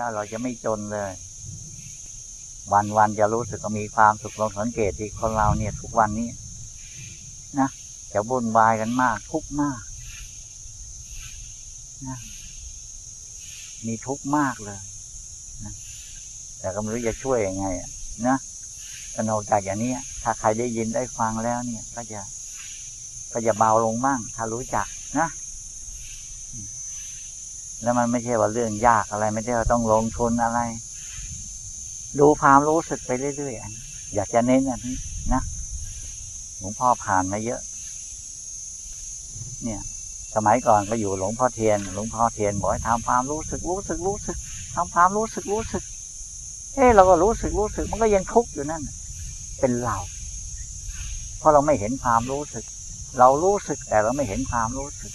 แล้วเราจะไม่จนเลย วันวันจะรู้สึกว่ามีความสุขลองสังเกตที่คนเราเนี่ย ทุกวันนี้นะจะบุ่นวายกันมาก ทุกมากนะมีทุกข์มากเลยนะแต่ก็ไม่รู้จะช่วยยังไงนะก็นอกจากอย่างนี้ถ้าใครได้ยินได้ฟังแล้วเนี่ย ก็จะก็จะเบาลงบ้างถ้ารู้จักนะ แล้วมันไม่ใช่ว่าเรื่องยากอะไร ไม่ใช่ว่าต้องลงทุนอะไร ดูความรู้สึกไปเรื่อยๆอยากจะเน้นอันนี้นะหลวงพ่อผ่านมาเยอะ เนี่ย สมัยก่อนก็อยู่หลวงพ่อเทียน หลวงพ่อเทียนบอกให้ทำความรู้สึกรู้สึกรู้สึกทำความรู้สึกรู้สึกเอ้เราก็รู้สึกรู้สึก มันก็ยังทุกข์อยู่นั่นเป็นเราเพราะเราไม่เห็นความรู้สึก เรารู้สึกแต่เราไม่เห็นความรู้สึก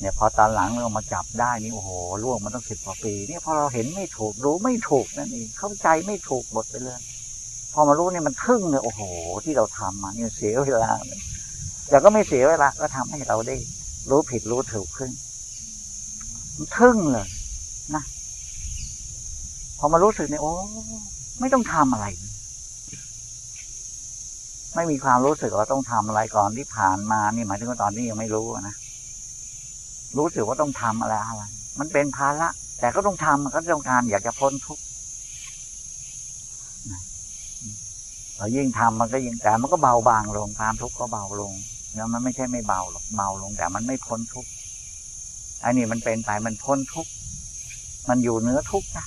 เนี่ยพอตอนหลังเรามาจับได้นี่โอ้โหล่วงมาตั้งสิบกว่าปี เนี่ยพอเราเห็นไม่ถูกรู้ไม่ถูกนั่นเองเข้าใจไม่ถูกหมดไปเลย พอมารู้เนี่ยมันทึ่งเลยโอ้โห ที่เราทำมาเนี่ยเสียเวลาแต่ก็ไม่เสียเวลาก็ทำให้เราได้ รู้ผิดรู้ถูกขึ้นมันทึ่งเลยนะพอมารู้สึกเนี่ยโอ้ไม่ต้องทำอะไร ไม่มีความรู้สึกว่าต้องทำอะไรก่อนที่ผ่านมานี่หมายถึงว่าตอนนี้ยังไม่รู้นะ รู้สึกว่าต้องทำอะไรอะไร มันเป็นภาระแต่ก็ต้องทำมันก็ต้องการอยากจะพ้นทุกข์เรายิ่งทำมันก็ยิ่งแต่มันก็เบาบางลงความทุกข์ก็เบาลง แล้วมันไม่ใช่ไม่เบาหรอกเบาลง แต่มันไม่พ้นทุกข์อันนี้มันเป็นไปมันพ้นทุกข์มันอยู่เนื้อทุกข์นะ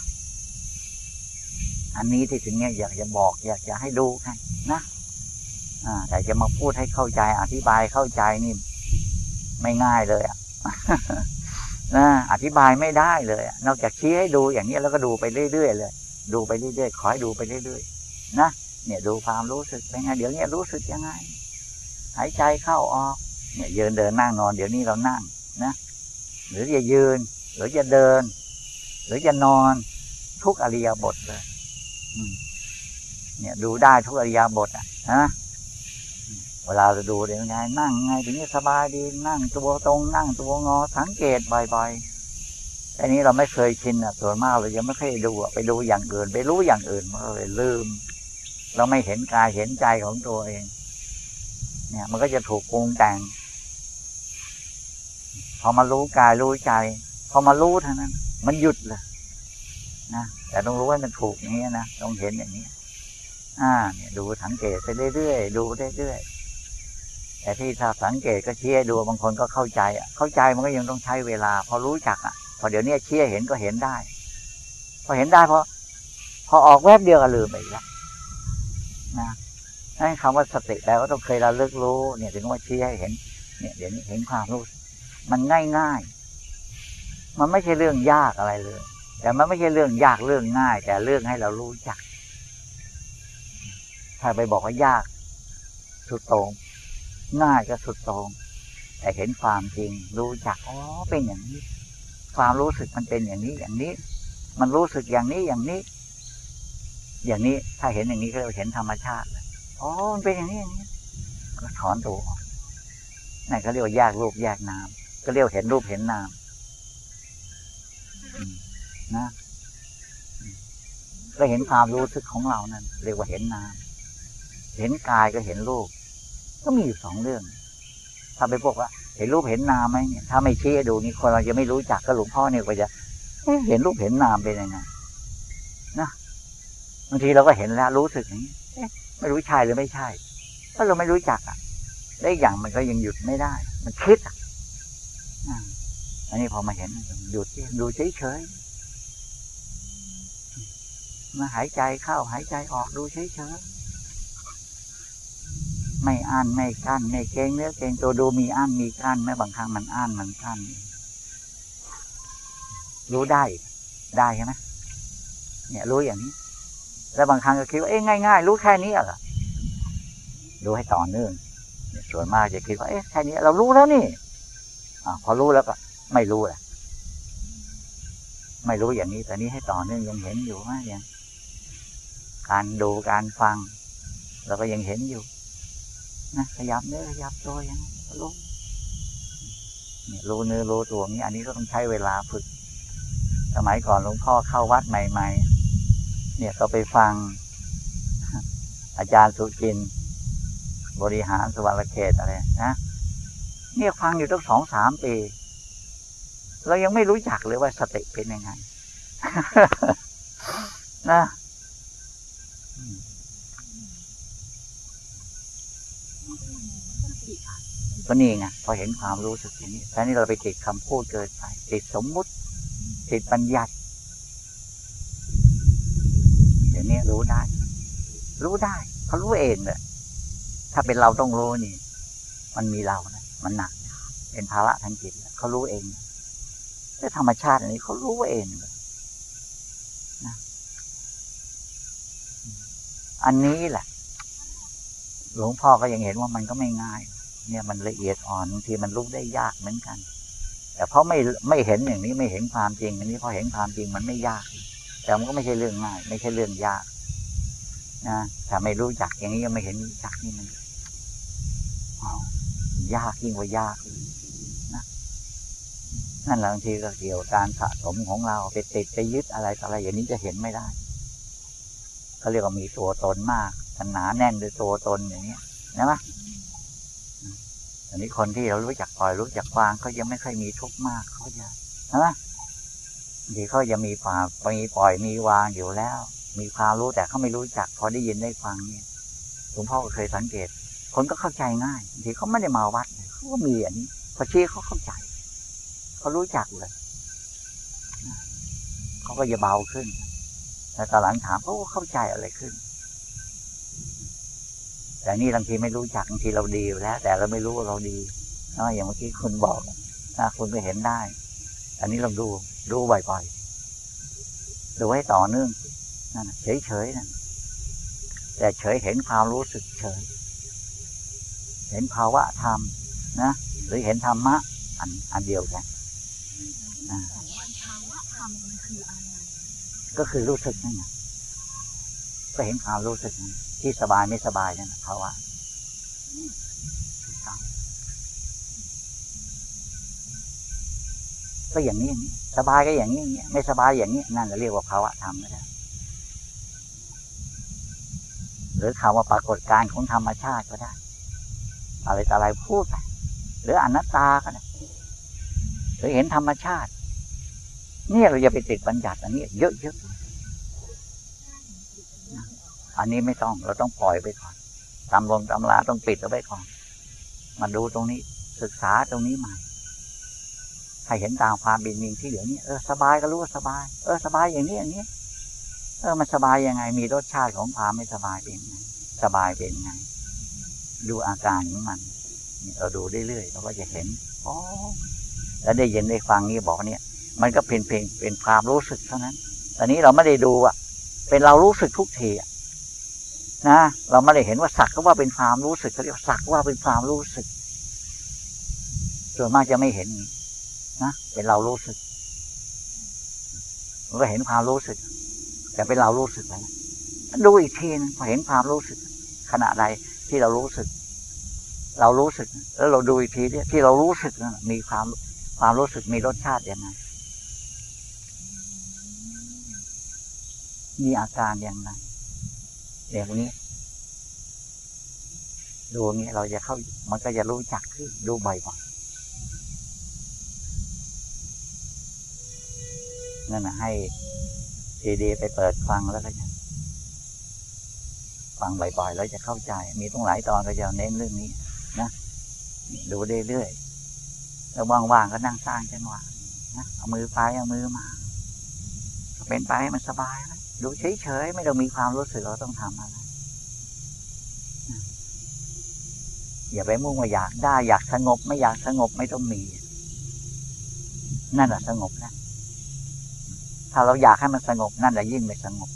อันนี้ที่ถึงเนี่ยอยากจะบอก อยากจะให้ดูกันนะอ่าแต่จะมาพูดให้เข้าใจอธิบายเข้าใจนี่ ไม่ง่ายเลยอะ นะอธิบายไม่ได้เลยนอกจากชี้ให้ดูอย่างนี้แล้วก็ดูไปเรื่อยๆเลย ดูไปเรื่อยๆขอให้ดูไปเรื่อยๆนะเนี่ยดูความรู้สึกเป็นไงเดี๋ยวนี้รู้สึกยังไง หายใจเข้าออกเนี่ยยืนเดินนั่งนอน เดี๋ยวนี้เรานั่งนะหรือจะยืน หรือจะเดิน หรือจะนอนทุกอริยบทเลยเนี่ยดูได้ทุกอริยบทอะนะ วลาเราดูเดี๋ยวไงนั่งไงถึงจะสบายดีนั่งตัวตรงนั่งตัวงอสังเกตบ่อยๆอันนี้เราไม่เคยชินอะส่วนมากเรายังไม่เคยดูไปดูอย่างอื่น ไปรู้อย่างอื่นมันเลยลืม เราไม่เห็นกายเห็นใจของตัวเอง เนี่ย มันก็จะถูกปรุงแต่งพอมารู้กายรู้ใจพอมารู้เท่านั้น มันหยุดเลยนะแต่ต้องรู้ว่ามันถูกอย่างนี้นะต้องเห็นอย่างนี้ อ่า เนี่ย ดูสังเกตไปเรื่อยๆดูเรื่อยๆ แต่ที่ถ้าสังเกตก็เชี่ยดูบางคนก็เข้าใจเข้าใจมันก็ยังต้องใช้เวลา พอรู้จักอะ พอเดี๋ยวนี้เชี่ยเห็นก็เห็นได้ พอเห็นได้พอพอออกแวบเดียวก็ลืมไปแล้วนะนั่นคำว่าสติแล้วก็ต้องเคยเราเลิกรู้ เนี่ยถึงว่าชี้ให้เห็น เนี่ยเดี๋ยวนี้เห็นความรู้ มันง่ายง่ายมันไม่ใช่เรื่องยากอะไรเลย แต่มันไม่ใช่เรื่องยากเรื่องง่าย แต่เรื่องให้เรารู้จัก ถ้าไปบอกว่ายากสุดโต่ง ง่ายก็สุดตง่งแต่เห็นความจริง รู้จักอ๋อเป็นอย่างนี้ ความรู้สึกมันเป็นอย่างนี้อย่างนี้ มันรู้สึกอย่างนี้อย่างนี้ อย่างนี้ถ้าเห็นอย่างนี้ก็เราเห็นธรรมชาติอ๋อมันเป็นอย่างนี้อย่างนี้ ก็ถอนตัวนั่นเขาเรียกว่าแยกรูปแยกนามก็เรียกเห็นรูปเห็นนามนะก็เห็นความรู้สึกของเรานั่นเรียกว่าเห็นนาม เห็นกายก็เห็นรูป ก็มีอยู่สองเรื่อง ถ้าไปบอกว่า เห็นรูปเห็นนามไหมเนี่ยถ้าไม่ชี้ดูนี่คนเราจะไม่รู้จักก็หลวงพ่อเนี่ยก็จะเห็นรูปเห็นนามเป็นยังไงนะบางทีเราก็เห็นแล้วรู้สึกอย่างนี้ไม่รู้ใช่หรือไม่ใช่เพราะเราไม่รู้จักอะได้อย่างมันก็ยังหยุดไม่ได้ มันคิดอะอันนี้พอมาเห็นหยุดดูเฉยๆมาหายใจเข้าหายใจออกดูเฉยๆ ไม่อั้นไม่กั้นไม่เกงเนื้อเกงตัวดูมีอั้นมีกั้นแม้บางครั้งมันอั้นมันกั้นรู้ได้ได้ใช่ไหมเนี่ยรู้อย่างนี้ แล้วบางครั้งก็คิดว่าเอ๊ะง่ายๆรู้แค่นี้เหรอดูให้ต่อเนื่องส่วนมากจะคิดว่าเอ๊ะแค่นี้เรารู้แล้วนี่อพอรู้แล้วก็ไม่รู้แหละไม่รู้อย่างนี้แต่นี้ให้ต่อเนื่องยังเห็นอยู่ไหมยังการดูการฟัง เราก็ยังเห็นอยู่ นะขยับเนื้อขยับตัวอยังรู้เนี่ยรู้เนื้อรู้ตัวนี้ อันนี้ก็ต้องใช้เวลาฝึก สมัยก่อนหลวงพ่อเข้าวัดใหม่ ๆ เนี่ยก็ไปฟัง อาจารย์สุจิน บริหารสวรรณเขตอะไรนะเนี่ยฟังอยู่ตั้งสองสามปี เรายังไม่รู้จักเลยว่าสติเป็นยังไง นะอืม ก็นี่ไงพอเห็นความรู้สึกอย่างนี้แต่นี่เราไปติดคำพูดเกินไปติดสมมุติติดบัญญัติอย่างนี้รู้ได้ รู้ได้เขารู้เองเลยถ้าเป็นเราต้องรู้นี่ มันมีเรานะมันหนัก เป็นภาระทางจิตเขารู้เองแต่ธรรมชาติอันนี้เขารู้เองเลยนะอันนี้แหละ หลวงพ่อก็ยังเห็นว่ามันก็ไม่ง่าย เนี่ยมันละเอียดอ่อนบางทีมันรู้ได้ยากเหมือนกัน แต่เพราะไม่ไม่เห็นอย่างนี้ไม่เห็นความจริงอันนี้พอเห็นความจริงมันไม่ยาก แต่มันก็ไม่ใช่เรื่องง่าย ไม่ใช่เรื่องยากนะถ้าไม่รู้จักอย่างนี้ยังไม่เห็นจักนี่มันยากยิ่งกว่ายากนะนั่นแหละบางทีก็เกี่ยวการสะสมของเราไปติดไปยึดอะไรต่ออะไรอย่างนี้จะเห็นไม่ได้เขาเรียกว่ามีตัวตนมากตัณหนาแน่นด้วยตัวตนอย่างนี้นะมะ อันนี้คนที่เรารู้จักปล่อยรู้จักวางเขายังไม่ค่อยมีทุกข์มากเขาจะนะบางทีเขาจะมีปล่อยมีปล่อยมีวางอยู่แล้ว มีความรู้แต่เขาไม่รู้จัก พอได้ยินได้ฟังเนี่ยหลวงพ่อเคยสังเกต คนก็เข้าใจง่ายบางทีเขาไม่ได้มาวัดเขาก็มีอันนี้พอชี้เขาเข้าใจเขารู้จักเลยเขาก็จะเบาขึ้นแต่ตอนหลังถามเขาก็เข้าใจอะไรขึ้น แต่นี่บางทีไม่รู้จักบางทีเราดีอยู่แล้ว แต่เราไม่รู้ว่าเราดีนะอย่างเมื่อกี้คุณบอกนะคุณก็เห็นได้ อันนี้เราดูดูบ่อยๆดูให้ต่อเนื่องนั่นเฉยๆนั่นแต่เฉยเห็นความรู้สึกเฉย เห็นภาวะธรรมนะ หรือเห็นธรรมะ อันอันเดียวกันอ่าก็คือรู้สึกนั่นไงก็เห็นความรู้สึกนั้น ที่สบายไม่สบายนั่นภาวะก็อย่างนี้อย่างนี้สบายก็อย่างนี้อย่างนี้ไม่สบายอย่างนี้นั่นเราเรียกว่าภาวะธรรมนะหรือคำว่าปรากฏการณ์ของธรรมชาติก็ได้ อะไรต่ออะไรพูดไปหรืออนัตตาก็ได้หรือเห็นธรรมชาติ เนี่ยเราอย่าไปติดบัญญัติอันนี้เยอะๆ อันนี้ไม่ต้อง เราต้องปล่อยไปก่อนตำลงตำราต้องปิดเอาไว้ก่อน มาดูตรงนี้ ศึกษาตรงนี้ใหม่ให้เห็นตามความเป็นจริงที่เหลือนี้ เออสบายก็รู้ว่าสบาย เออสบายอย่างนี้อย่างนี้ เออมันสบายยังไง มีรสชาติของความไม่สบายเป็นไง สบายเป็นไง ดูอาการของมัน เราดูเรื่อยๆเราก็จะเห็นอ๋อแล้วได้ยินได้ฟังนี่บอกเนี่ย มันก็เป็นเพียงเป็นความรู้สึกเท่านั้น ตอนนี้เราไม่ได้ดูอะ เป็นเรารู้สึกทุกทีอะ นะเราไม่ได้เห็นว่าสักก็ว่าเป็นความรู้สึกเขาเรียกสักว่าเป็นความรู้สึก ส่วนมากจะไม่เห็นนะเป็นเรารู้สึกมันก็เห็นความรู้สึก แต่เป็นเรารู้สึกแล้วดูอีกทีนึงพอเห็นความรู้สึก ขณะใดที่เรารู้สึก เรารู้สึก แล้วเราดูอีกทีเนี่ยที่เรารู้สึกมีความความรู้สึกมีรสชาติยังไงมีอาการอย่างไร อย่างนี้ดูนี้เราจะเข้า มันก็จะรู้จักขึ้นดูบ่อยๆนั่นนะให้ซีดีไปเปิดฟังแล้วก็จะฟังบ่อยๆแล้วจะเข้าใจ มีตรงหลายตอนก็จะเน้นเรื่องนี้นะดูเรื่อยๆแล้วว่างๆก็นั่งสร้างจังหวะนะเอามือไปเอามือมาเป็นไปมันสบายนะ ดูเฉยๆไม่ต้องมีความรู้สึกเราต้องทำอะไรอย่าไปมุ่งว่าอยากได้อยากสงบ ไม่อยากสงบไม่ต้องมี นั่นแหละสงบนะถ้าเราอยากให้มันสงบนั่นแหละยิ่งไม่สงบ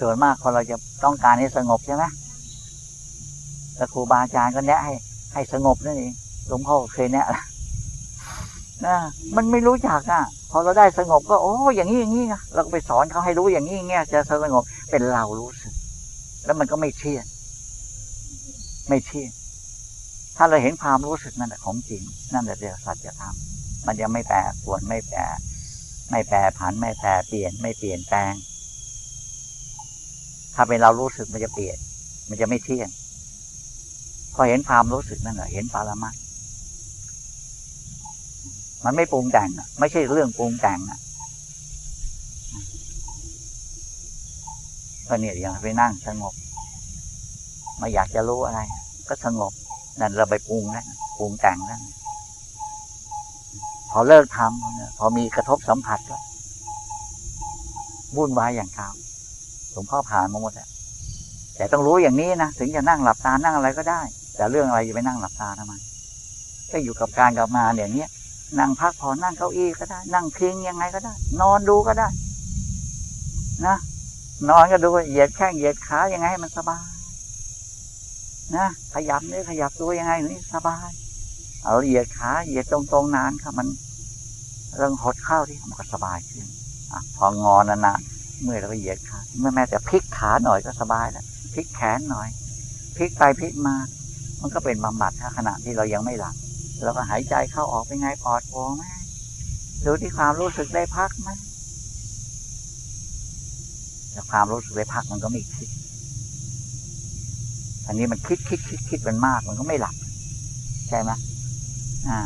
ส่วนมากคนเราจะต้องการให้สงบใช่ไหมแต่ครูบาอาจารย์ก็แนะให้ ให้สงบนั่นเองหลวงพ่อเคยแนะนะมันไม่รู้จักอะ อเราได้สงบก็โอ้อย่างนี้อย่างนี้นะเราก็ไปสอนเขาให้รู้อย่างนี้อย่างเงี้ยจะสงบเป็นเรารู้สึก แล้วมันก็ไม่เชื่อไม่เชื่อถ้าเราเห็นความรู้สึกนั่นแหละของจริง นั่นแหละเรียกสัจธรรมมันจะไม่แปรปวนไม่แปรไม่แปรผันไม่แปรเปลี่ยนไม่เปลี่ยนแปลง ถ้าเป็นเรารู้สึกมันจะเปลี่ยน มันจะไม่เที่ยง พอเห็นความรู้สึกนั่นแหละเห็นปรมัตถ์ มันไม่ปรุงแต่งอะไม่ใช่เรื่องปรุงแต่งอะก็เนี่ยอย่างไปนั่งสงบไม่อยากจะรู้อะไร ก็สงบนั่นเราไปปรุงนั่นปรุงแต่งนั่นพอเลิกทำพอมีกระทบสัมผัสก็วุ่นวายอย่างกาวหลวงพ่อผ่านมาหมดแล้วแต่ต้องรู้อย่างนี้นะถึงจะนั่งหลับตานั่งอะไรก็ได้ แต่เรื่องอะไรจะไปนั่งหลับตาทำไมก็อยู่กับการกลับงานอย่างเนี้ย นั่งพักผ่อนนั่งเก้าอี้ก็ได้ นั่งพิงยังไงก็ได้ นอนดูก็ได้ นะนอนก็ดูเหยียดแข้งเหยียดขายังไงให้มันสบาย นะขยับเนื้อขยับตัวยังไงนี่สบาย เอาเหยียดขาเหยียดตรงๆนานครับมันเรื่องหดเข้าที่มันก็สบายขึ้นอพองอนนานๆเมื่อเราก็เหยียดขาเมื่อแม้แต่พลิกขาหน่อยก็สบายแล้วพลิกแขนหน่อยพลิกไปพลิกมา มันก็เป็นบำบัดถ้าขณะที่เรายังไม่หลับ เราก็หายใจเข้าออกเป็นไงปลอดโปร่งไหมดูที่ความรู้สึกได้พักไหมแต่ความรู้สึกได้พักมันก็ไม่คิด อันนี้มันคิดคิดคิดคิดมันมาก มันก็ไม่หลับ ใช่ไหมอ่า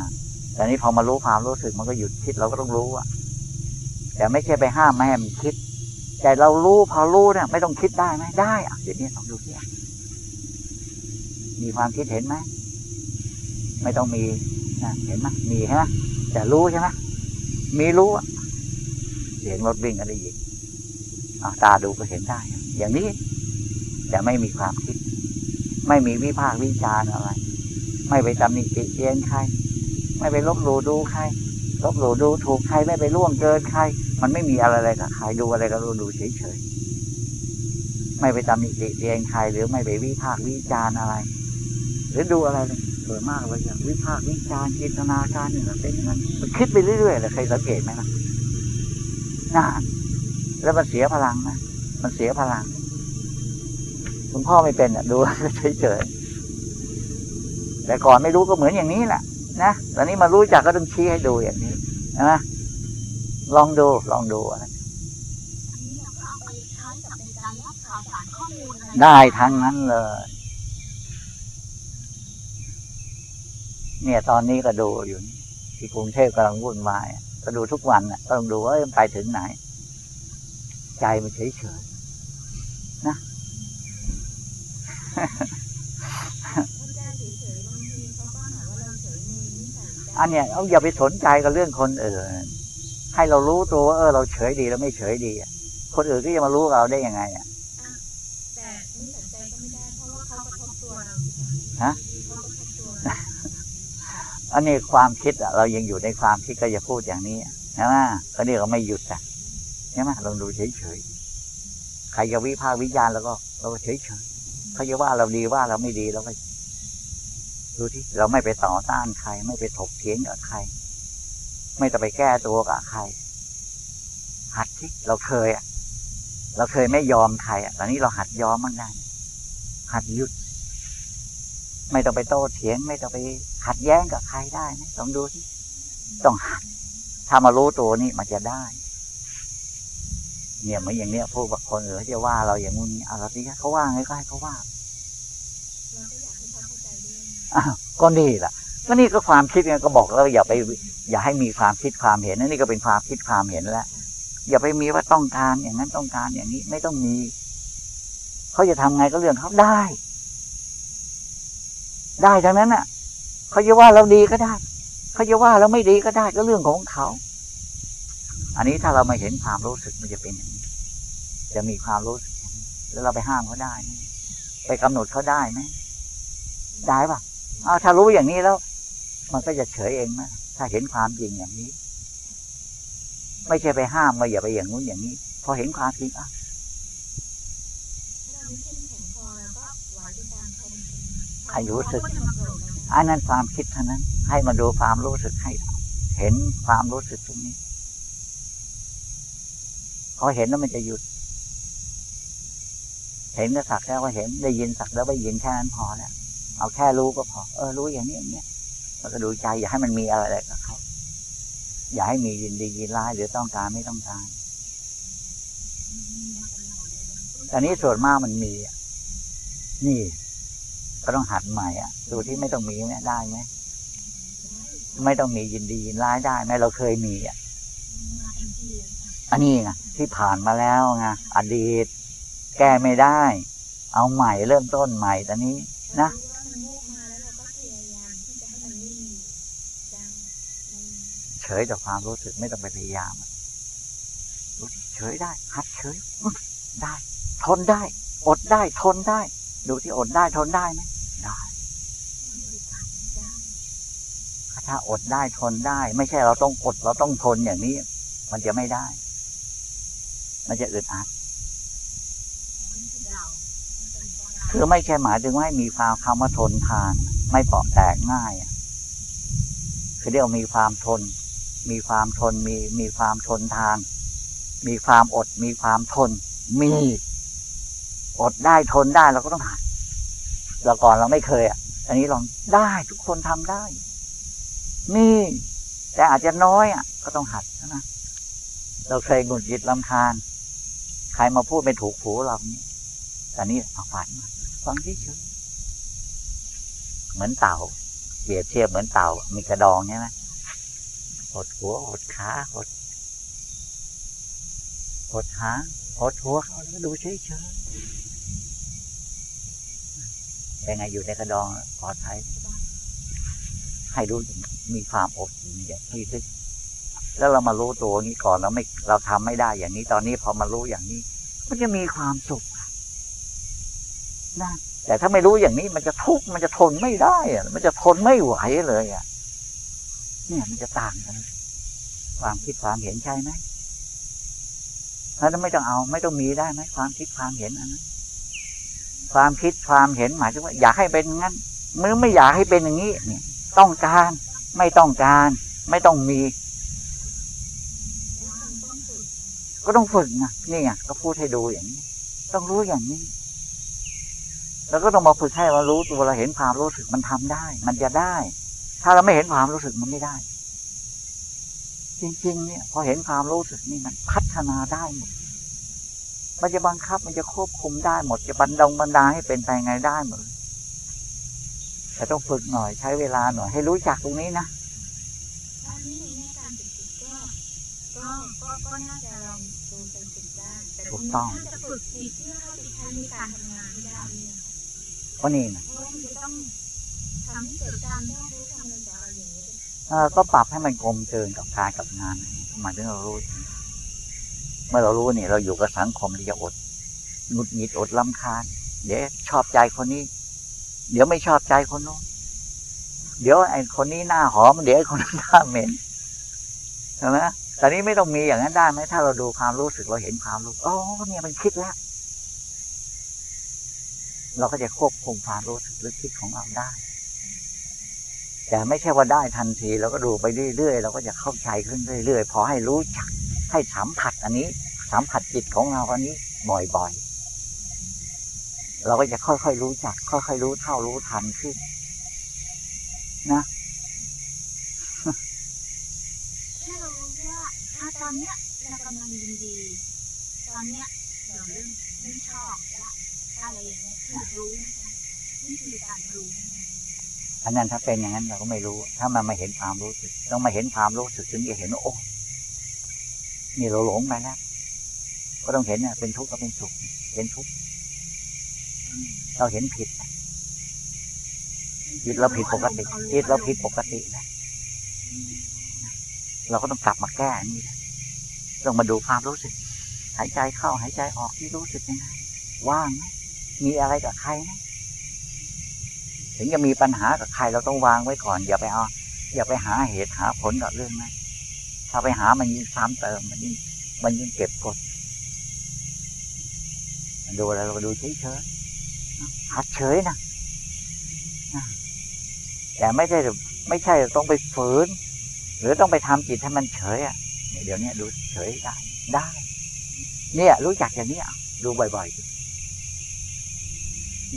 แต่นี้พอมารู้ความรู้สึกมันก็หยุดคิดเราก็ต้องรู้อะ แต่ไม่ใช่ไปห้ามไม่ให้มันคิด แต่เรารู้พอรู้เนี่ย ไม่ต้องคิดได้ไหมได้อะเดี๋ยวนี้ลองดูสิมีความคิดเห็นไหม ไม่ต้องมีนะเห็นไหมมีใช่ไหมแต่รู้ใช่ไหมมีรู้เสียงรถวิ่งก็ได้ยินตาดูก็เห็นได้ อย่างนี้แต่ไม่มีความคิด ไม่มีวิพากษ์วิจารณ์อะไร ไม่ไปตำหนิติเตียนใคร ไม่ไปลบหลู่ดูใครลบหลู่ดูถูกใครไม่ไปล่วงเกินใคร มันไม่มีอะไรเลยกับใครดูอะไรก็ดูดูเฉยๆไม่ไปตำหนิติเตียนใครหรือไม่ไปวิพากษ์วิจารณ์อะไร หรือดูอะไรเลย สวยมากเลยอย่างวิพากษ์วิจารณ์จินตนาการเนี่ยเป็นอย่างนั้นมันคิดไปเรื่อยๆเลยใครสังเกตไหมล่ะนานแล้วมันเสียพลังนะมันเสียพลังคุณพ่อไม่เป็นอะดูเฉยๆแต่ก่อนไม่รู้ก็เหมือนอย่างนี้แหละนะตอนนี้มารู้จักก็ต้องชี้ให้ดูอย่างนี้นะลองดูลองดูอะไรได้ทั้งนั้นเลย เนี่ย ตอนนี้ก็ดูอยู่ที่กรุงเทพกำลังวุ่นวายก็ดูทุกวันอะต้องดูว่ามันไปถึงไหน ใจมันเฉยๆนะอันเนี้ยเอาอย่าไปสนใจกับเรื่องคนอื่น ให้เรารู้ตัวว่าเออเราเฉยดีแล้วไม่เฉยดี คนอื่นก็จะมารู้เราได้ยังไงอะแต่ไม่สนใจก็ไม่ได้เพราะว่าเขากระทบตัวเราฮะ อันนี้ความคิดเรายังอยู่ในความคิดก็จะพูดอย่างนี้ใช่ไหมก็นี่เราไม่หยุดอะใช่ไหมลองดูเฉยๆใครจะวิพากษ์วิจารณ์แล้วก็ เราก็เฉยๆเขาจะว่าเราดีว่าเราไม่ดีเราก็ดูที่เราไม่ไปต่อต้านใคร ไม่ไปถกเถียงกับใคร ไม่ต้องไปแก้ตัวกับใคร หัดที่เราเคยอะ เราเคยไม่ยอมใครอะตอนนี้เราหัดยอมมันได้หัดหยุด ไม่ต้องไปโต้เถียง ไม่ต้องไป ขัดแย้งกับใครได้นะลองดูที่ต้องหัดถ้ามารู้ตัวนี่มันจะได้ เนี่ยเหมือนอย่างเนี้ยพวกบางคนเออจะว่าเราอย่างงู้นอะไรที่เขาว่าไงก็ให้เขาว่าก็นี่แหละก็นี่ก็ความคิดไงก็บอกแล้วอย่าไป อย่าให้มีความคิดความเห็นนั่นนี่ก็เป็นความคิดความเห็นแล้วอย่าไปมีว่าต้องการอย่างนั้นต้องการอย่างนี้ไม่ต้องมีเขาจะทำไงก็เรื่องเขาได้ ได้ทั้งนั้นอะ เขาจะว่าเราดีก็ได้ เขาจะว่าเราไม่ดีก็ได้ก็เรื่องของเขา อันนี้ถ้าเราไม่เห็นความรู้สึกมันจะเป็นอย่างนี้ จะมีความรู้สึกแล้วเราไปห้ามเขาได้ไปกำหนดเขาได้ไหมได้ปะเอาถ้ารู้อย่างนี้แล้ว มันก็จะเฉยเองนะถ้าเห็นความจริงอย่างนี้ ไม่ใช่ไปห้ามมาอย่าไปอย่างนู้นอย่างนี้ พอเห็นความจริงอะให้รู้สึก อันนั้นความคิดเท่านั้น ให้มาดูความรู้สึกให้ เห็นความรู้สึกตรงนี้พอเห็นแล้วมันจะหยุด เห็นก็สักแล้วว่าเห็นได้ยินสักแล้วได้ยินแค่นั้นพอแล้วเอาแค่รู้ก็พอ เออรู้อย่างนี้อย่างนี้แล้วก็ดูใจอย่าให้มันมีอะไรกับเขาอย่าให้มียินดียินร้ายหรือต้องการไม่ต้องการแต่นี้ส่วนมากมันมีนี่ ก็ต้องหัดใหม่อะดูที่ไม่ต้องมีเนี่ยได้ไหมไม่ต้องมียินดียินร้ายได้ไหมเราเคยมีอะอันนี้ไงที่ผ่านมาแล้วไงอดีต แก้ไม่ได้ เอาใหม่เริ่มต้นใหม่ตอนนี้นะเฉยต่อความรู้สึกไม่ต้องไปพยายามรู้เฉยได้หัดเฉยได้ ทนได้ อดได้ ทนได้ ดูที่อดได้ทนได้ไหมได้ถ้าอดได้ทนได้ ไม่ใช่เราต้องอดเราต้องทนอย่างนี้ มันจะไม่ได้ มันจะอึดอัดคือไม่ใช่หมายถึงว่ามีความคำว่าทนทาน ไม่เปราะแตกง่ายคือเรียกมีความทน มีความทนมีมีความทนทาน มีความอดมีความทนมี อดได้ทนได้เราก็ต้องหัดเราก่อนเราไม่เคยอะ อันนี้ลองได้ทุกคนทำได้ มีแต่อาจจะน้อยอะ ก็ต้องหัดนะเราเคยหงุดหงิดลำคาญ ใครมาพูดไม่ถูกหูเรานี้แต่นี้เอาฝันมาฟังที่เฉยเหมือนเต่าเปรียบเทียบเหมือนเต่า มีกระดองใช่ไหมหดหัวหดขาหดหดหางหดหัวเขาแล้วดูเฉยเฉย เป็นไงอยู่ในกระดองปลอดภัยให้รู้มีความอดอย่างที่ที่แล้วเรามารู้ตัวนี้ก่อนเราไม่เราทำไม่ได้อย่างนี้ตอนนี้พอมารู้อย่างนี้ มันจะมีความสุขนะแต่ถ้าไม่รู้อย่างนี้ มันจะทุกข์มันจะทนไม่ได้อะมันจะทนไม่ไหวเลยอะ เนี่ยมันจะต่างกัน ความคิดความเห็นใช่ไหมแล้วไม่ต้องเอา ไม่ต้องมีได้ไหมความคิดความเห็นอันนั้น ความคิดความเห็นหมายถึงว่า อยากให้เป็นงั้นมือไม่อยากให้เป็นอย่างนี้เนี่ย ต้องการไม่ต้องการ ไม่ต้องมี ก็ต้องฝึกนะนี่ไงก็พูดให้ดูอย่างนี้ ต้องรู้อย่างนี้ แล้วก็ต้องมาฝึกให้เรารู้ตัวเราเห็นความรู้สึกมันทำได้ มันจะได้ ถ้าเราไม่เห็นความรู้สึกมันไม่ได้ จริง ๆ เนี่ย พอเห็นความรู้สึกนี่มันพัฒนาได้หมด มันจะบังคับมันจะควบคุมได้หมดจะบันดงบันดาให้เป็นไปไงได้หมดแต่ต้องฝึกหน่อยใช้เวลาหน่อยให้รู้จักตรงนี้นะอันนี้ในแง่การฝึกจิตก็ก็ก็ก็น่าจะลองดูเป็นฝึกได้แต่ถูกต้องถ้าจะฝึกจิตที่ให้ไปใช้ในการทำงานไม่ได้เนี่ยก็นี่นะเพราะว่ามันจะต้องทำให้เกิดการต้องรู้ทำอะไรต่ออะไรอย่างนี้ยเอ่อก็ปรับให้มันกลมเกินกับการกับงานหมายถึงเรารู้ เมื่อเรารู้นี่เราอยู่กับสังคมที่จะอดหงุดหงิดอดลำคาญ เดี๋ยวชอบใจคนนี้ เดี๋ยวไม่ชอบใจคนโน้นเดี๋ยวไอ้คนนี้หน้าหอม เดี๋ยวไอ้คนนั้นหน้าเหม็นใช่ไหมแต่นี้ไม่ต้องมีอย่างนั้นได้ไหมถ้าเราดูความรู้สึกเราเห็นความรู้โอ้เนี่ยมันคิดแล้ว เราก็จะควบคุมความรู้สึกหรือคิดของเราได้ แต่ไม่ใช่ว่าได้ทันที เราก็ดูไปเรื่อยๆเราก็จะเข้าใจขึ้นเรื่อยๆพอให้รู้จัก ให้สัมผัสอันนี้สัมผัสจิตของเราอันนี้บ่อยๆ เราก็จะค่อยๆรู้จัก ค่อยๆรู้เท่ารู้ทันขึ้น นะแค่เรารู้ว่าอะตอนเนี้ยเรากำลังยินดี ตอนเนี้ยเราเริ่มไม่ชอบละอะไรอย่างเงี้ยคือรู้นะคะนี่คือการรู้นะคะอันนั้นถ้าเป็นอย่างนั้นเราก็ไม่รู้ ถ้ามันมาเห็นความรู้สึก ต้องมาเห็นความรู้สึกถึงจะเห็นว่าโอ้ นี่เราหลงไปแล้วก็ต้องเห็นเนี่ยเป็นทุกข์ก็เป็นสุขเห็นทุกข์เราเห็นผิดจิตเราผิดปกติจิตเราผิดปกตินะเราก็ต้องกลับมาแก้นนี้ต้องมาดูความรู้สึก หายใจเข้าหายใจออกที่รู้สึกยังไงว่างไหมมีอะไรกับใครไหมถึงจะมีปัญหากับใครเราต้องวางไว้ก่อน อย่าไปเอาอย่าไปหาเหตุหาผลกับเรื่องนั้น ถ้าไปหามันยิ่งซ้ำเติม มันยิ่งมันยิ่งเก็บกดดูอะไรเราก็ดูเฉยเฉยหัดเฉยนะแต่ไม่ใช่ไม่ใช่ต้องไปฝืน หรือต้องไปทำจิตให้มันเฉยอะเดี๋ยวนี้ดูเฉยได้ได้ เนี่ยรู้จักอย่างนี้อะดูบ่อยๆ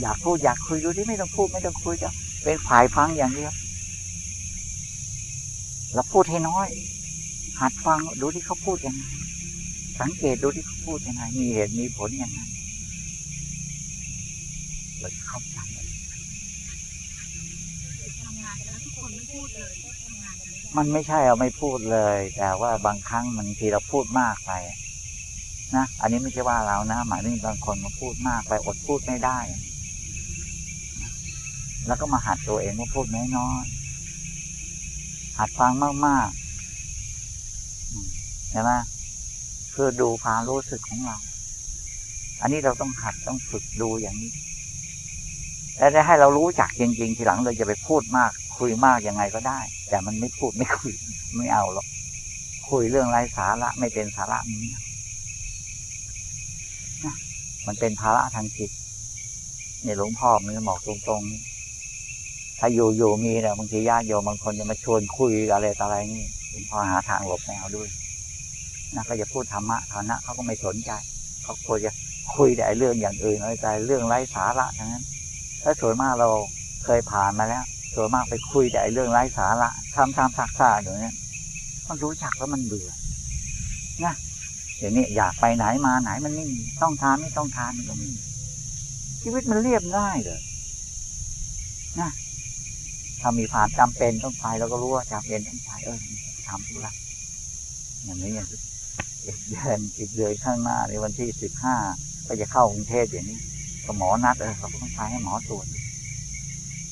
อยากพูดอยากคุยดูที่ไม่ต้องพูดไม่ต้องคุยจะเป็นฝ่ายฟังอย่างเดียวเราพูดให้น้อย หัดฟังดูที่เขาพูดยังไงสังเกตดูที่เขาพูดยังไงมีเหตุมีผลยังไงเราจะเข้าใจทำงานแล้วทุกคนไม่พูดเลยก็ทำงานกันไม่ได้มันไม่ใช่เราไม่พูดเลย แต่ว่าบางครั้งบางทีเราพูดมากไปนะอันนี้ไม่ใช่ว่าเรานะหมายถึงบางคนมาพูดมากไปอดพูดไม่ได้ แล้วก็มาหัดตัวเองว่าพูดน้อยๆหัดฟังมากๆ ใช่ไหมเพื่อดูความรู้สึกของเรา อันนี้เราต้องหัดต้องฝึกดูอย่างนี้แล้วได้ให้เรารู้จักจริง ๆ ทีหลังเราจะไปพูดมาก คุยมากยังไงก็ได้ แต่มันไม่พูดไม่คุย ไม่เอาหรอกคุยเรื่องไร้สาระไม่เป็นสาระนี้นะมันเป็นภาระทางจิตเนี่ยหลวงพ่อมือบอกตรงๆนี่ถ้าอยู่อยู่มีเนี่ยบางทีญาติโยมบางคนจะมาชวนคุยอะไรต่ออะไรนี่หลวงพ่อหาทางหลบไม่เอาด้วย นะก็จะพูดธรรมะฐานะเขาก็ไม่สนใจเขาควรจะคุยแต่เรื่องอย่างอื่นอะไรแต่เรื่องไร้สาระทั้งนั้นถ้าส่วนมากเราเคยผ่านมาแล้วส่วนมากไปคุยแต่ไอ้เรื่องไร้สาระทำทำซักซาอยู่เนี่ยมันรู้จักแล้วมันเบื่อนะเดี๋ยวนี้อยากไปไหนมาไหนมันไม่มีต้องทานไม่ต้องทานมันก็ไม่มีชีวิตมันเรียบง่ายเลยนะถ้ามีความจำเป็นต้องไปเราก็รู้ว่าจำเป็นต้องไปเออทำธุระอย่างนี้อย่าง อีกเดือนอีกเดือนข้างหน้าในวันที่สิบห้าก็จะเข้ากรุงเทพอย่างนี้ก็หมอนัดเออเราต้องไปให้หมอตรวจ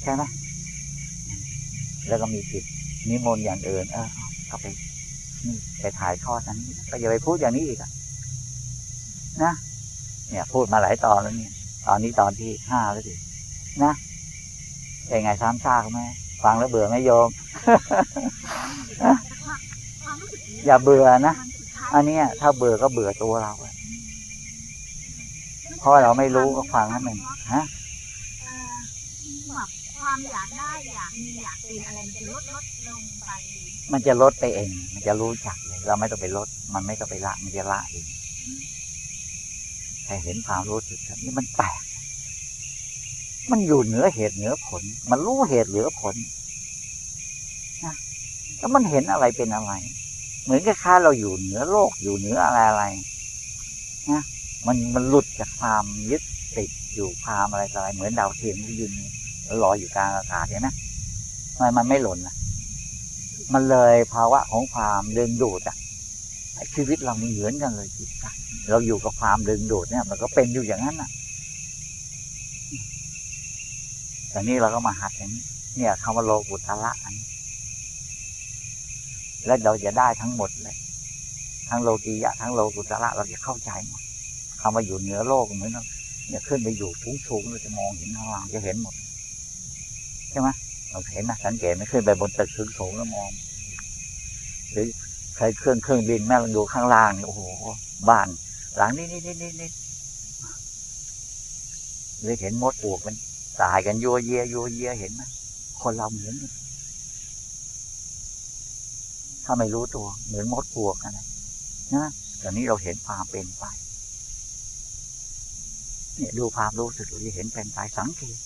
ใช่ไหมแล้วก็มีจิตนิมนต์อย่างอื่น เออก็ไปนี่ไปถ่ายทอดนั้น ก็อย่าไปพูดอย่างนี้อีกอะนะเนี่ย พูดมาหลายตอนแล้วเนี่ย ตอนนี้ตอนที่ห้าแล้วสินะเป็นไงซ้ำซากไหมฟังแล้วเบื่อไหมโยมความอย่าเบื่อนะ อันนี้ถ้าเบื่อก็เบื่อตัวเราเพราะเราไม่รู้ก็ฟังให้มันฮะเอ่อแบบความอยากได้อยากมีอยากเป็นอะไรมันจะลดลดลงไป มันจะลดไปเอง มันจะรู้จักเลยเราไม่ต้องไปลด มันไม่ต้องไปละ มันจะละเองแค่เห็นความรู้สึกแบบนี้มันแปลกมันอยู่เหนือเหตุเหนือผล มันรู้เหตุเหนือผลนะแล้วมันเห็นอะไรเป็นอะไร เหมือนกับค่าเราอยู่เหนือโลกอยู่เหนืออะไรอะไรนะมันมันหลุดจากความยึดติดอยู่ความอะไรอะไรเหมือนดาวเทียมที่ยืนลอยอยู่กลางอากาศเห็นไหมทำไมมันไม่หล่นล่ะมันเลยภาวะของความดึงดูดอะชีวิตเรามีเหมือนกันเลยจิตใจเราอยู่กับความดึงดูดเนี่ย มันก็เป็นอยู่อย่างนั้นน่ะแต่นี่เราก็มาหัดอย่างนี้เนี่ยคำว่าโลกุตละอันนี้ แล้วเราจะได้ทั้งหมดเลย ทั้งโลกียะ ทั้งโลกุตละเราจะเข้าใจหมดคำว่าอยู่เหนือโลกเหมือนเราเนี่ยขึ้นไปอยู่สูงๆเราจะมองเห็นข้างล่างจะเห็นหมดใช่ไหมเราเห็นนะสังเกตไหม่ขึ้นไปบนตึกสูงๆแล้วมอง หรือเคยเครื่องเครื่องบินแม่ลองดูข้างล่างนี่โอ้โหบ้าน หลังนี้นี่นี่นี่นี่เลยเห็นมดปลวกมันตายกันยัวเยียยัวเยียเห็นไหมคนเราเหมือนกัน ถ้าไม่รู้ตัว เหมือนมดปลวกนะนะแต่นี้เราเห็นความเป็นไปเนี่ยดูความรู้สึกเราจะเห็นเป็นไปสังเกต